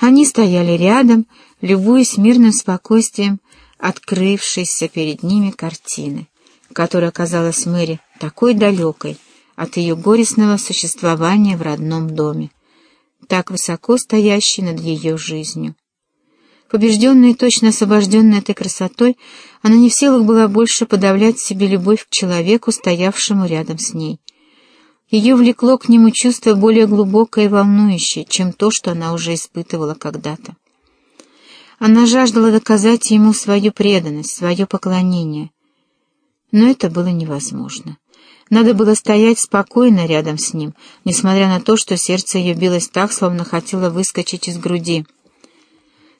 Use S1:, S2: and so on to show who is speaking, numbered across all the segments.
S1: Они стояли рядом, любуясь мирным спокойствием открывшейся перед ними картины, которая казалась Мэри такой далекой от ее горестного существования в родном доме, так высоко стоящей над ее жизнью. Побежденная и точно освобожденная этой красотой, она не в силах была больше подавлять себе любовь к человеку, стоявшему рядом с ней. Ее влекло к нему чувство более глубокое и волнующее, чем то, что она уже испытывала когда-то. Она жаждала доказать ему свою преданность, свое поклонение. Но это было невозможно. Надо было стоять спокойно рядом с ним, несмотря на то, что сердце ее билось так, словно хотело выскочить из груди.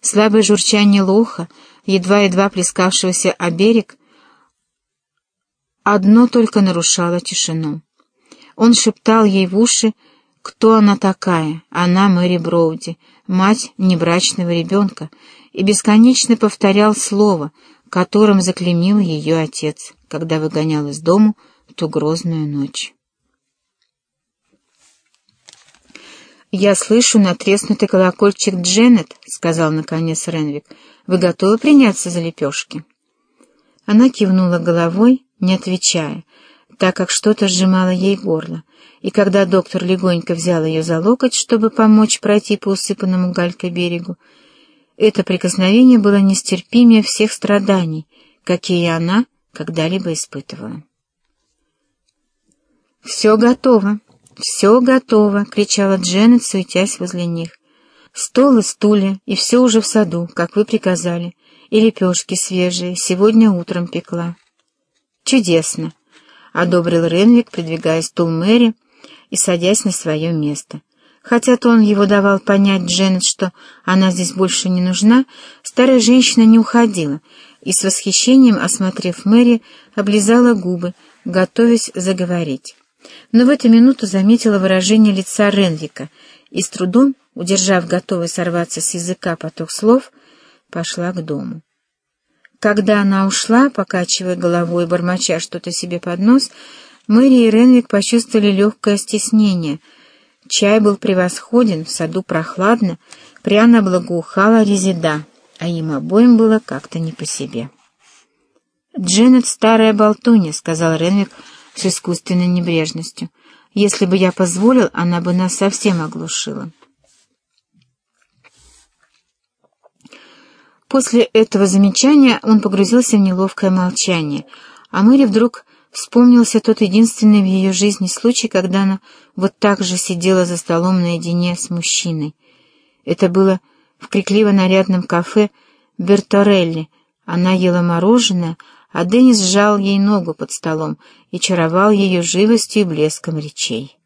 S1: Слабое журчание лоха, едва-едва плескавшегося о берег, одно только нарушало тишину. Он шептал ей в уши, кто она такая, она Мэри Броуди, мать небрачного ребенка, и бесконечно повторял слово, которым заклемил ее отец, когда выгонял из дому ту грозную ночь. «Я слышу натреснутый колокольчик Дженнет», — сказал наконец Ренвик. «Вы готовы приняться за лепешки?» Она кивнула головой, не отвечая, так как что-то сжимало ей горло, и когда доктор легонько взял ее за локоть, чтобы помочь пройти по усыпанному галькой берегу, это прикосновение было нестерпимее всех страданий, какие она когда-либо испытывала. «Все готово!» «Все готово!» — кричала Дженнет, суетясь возле них. «Стол и стулья, и все уже в саду, как вы приказали, и лепешки свежие, сегодня утром пекла». «Чудесно!» — одобрил Ренвик, придвигая стул Мэри и садясь на свое место. Хотя то он его давал понять Дженнет, что она здесь больше не нужна, старая женщина не уходила и с восхищением, осмотрев Мэри, облизала губы, готовясь заговорить но в эту минуту заметила выражение лица Ренвика и с трудом, удержав готовый сорваться с языка поток слов, пошла к дому. Когда она ушла, покачивая головой и бормоча что-то себе под нос, Мэри и Ренвик почувствовали легкое стеснение. Чай был превосходен, в саду прохладно, пряно благоухала резида, а им обоим было как-то не по себе. «Дженнет старая болтунья», — сказал Ренвик, — с искусственной небрежностью. Если бы я позволил, она бы нас совсем оглушила. После этого замечания он погрузился в неловкое молчание, а Мэри вдруг вспомнился тот единственный в ее жизни случай, когда она вот так же сидела за столом наедине с мужчиной. Это было в крикливо-нарядном кафе «Берторелли». Она ела мороженое, а Деннис сжал ей ногу под столом и чаровал ее живостью и блеском речей.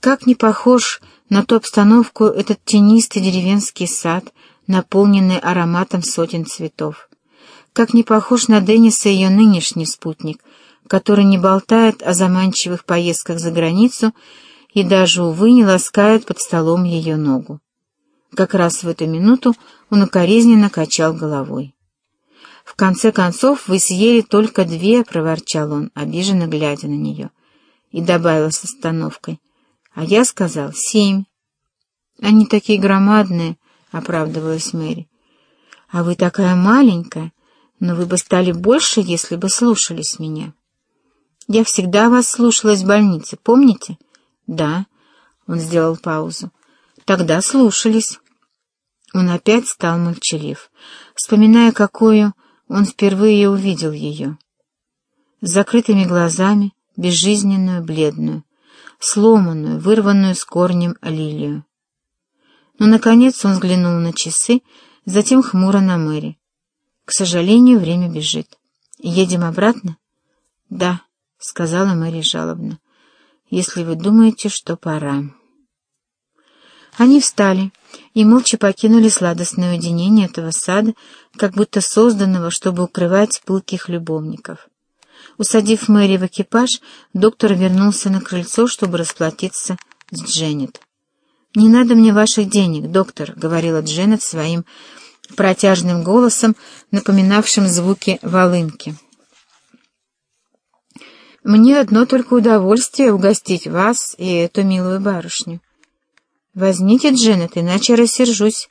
S1: Как не похож на ту обстановку этот тенистый деревенский сад, наполненный ароматом сотен цветов. Как не похож на Денниса ее нынешний спутник, который не болтает о заманчивых поездках за границу и даже, увы, не ласкает под столом ее ногу. Как раз в эту минуту он укоризненно качал головой. «В конце концов, вы съели только две», — проворчал он, обиженно глядя на нее, и добавил с остановкой. «А я сказал семь». «Они такие громадные», — оправдывалась Мэри. «А вы такая маленькая, но вы бы стали больше, если бы слушались меня». «Я всегда вас слушалась в больнице, помните?» «Да», — он сделал паузу. «Тогда слушались». Он опять стал молчалив, вспоминая, какую он впервые увидел ее. С закрытыми глазами, безжизненную, бледную, сломанную, вырванную с корнем лилию. Но, наконец, он взглянул на часы, затем хмуро на Мэри. «К сожалению, время бежит. Едем обратно?» «Да», — сказала Мэри жалобно, — «если вы думаете, что пора». Они встали и молча покинули сладостное уединение этого сада, как будто созданного, чтобы укрывать пылких любовников. Усадив Мэри в экипаж, доктор вернулся на крыльцо, чтобы расплатиться с Дженнет. «Не надо мне ваших денег, доктор», — говорила Дженнет своим протяжным голосом, напоминавшим звуки волынки. «Мне одно только удовольствие угостить вас и эту милую барышню». «Возьмите, Дженнет, иначе рассержусь»,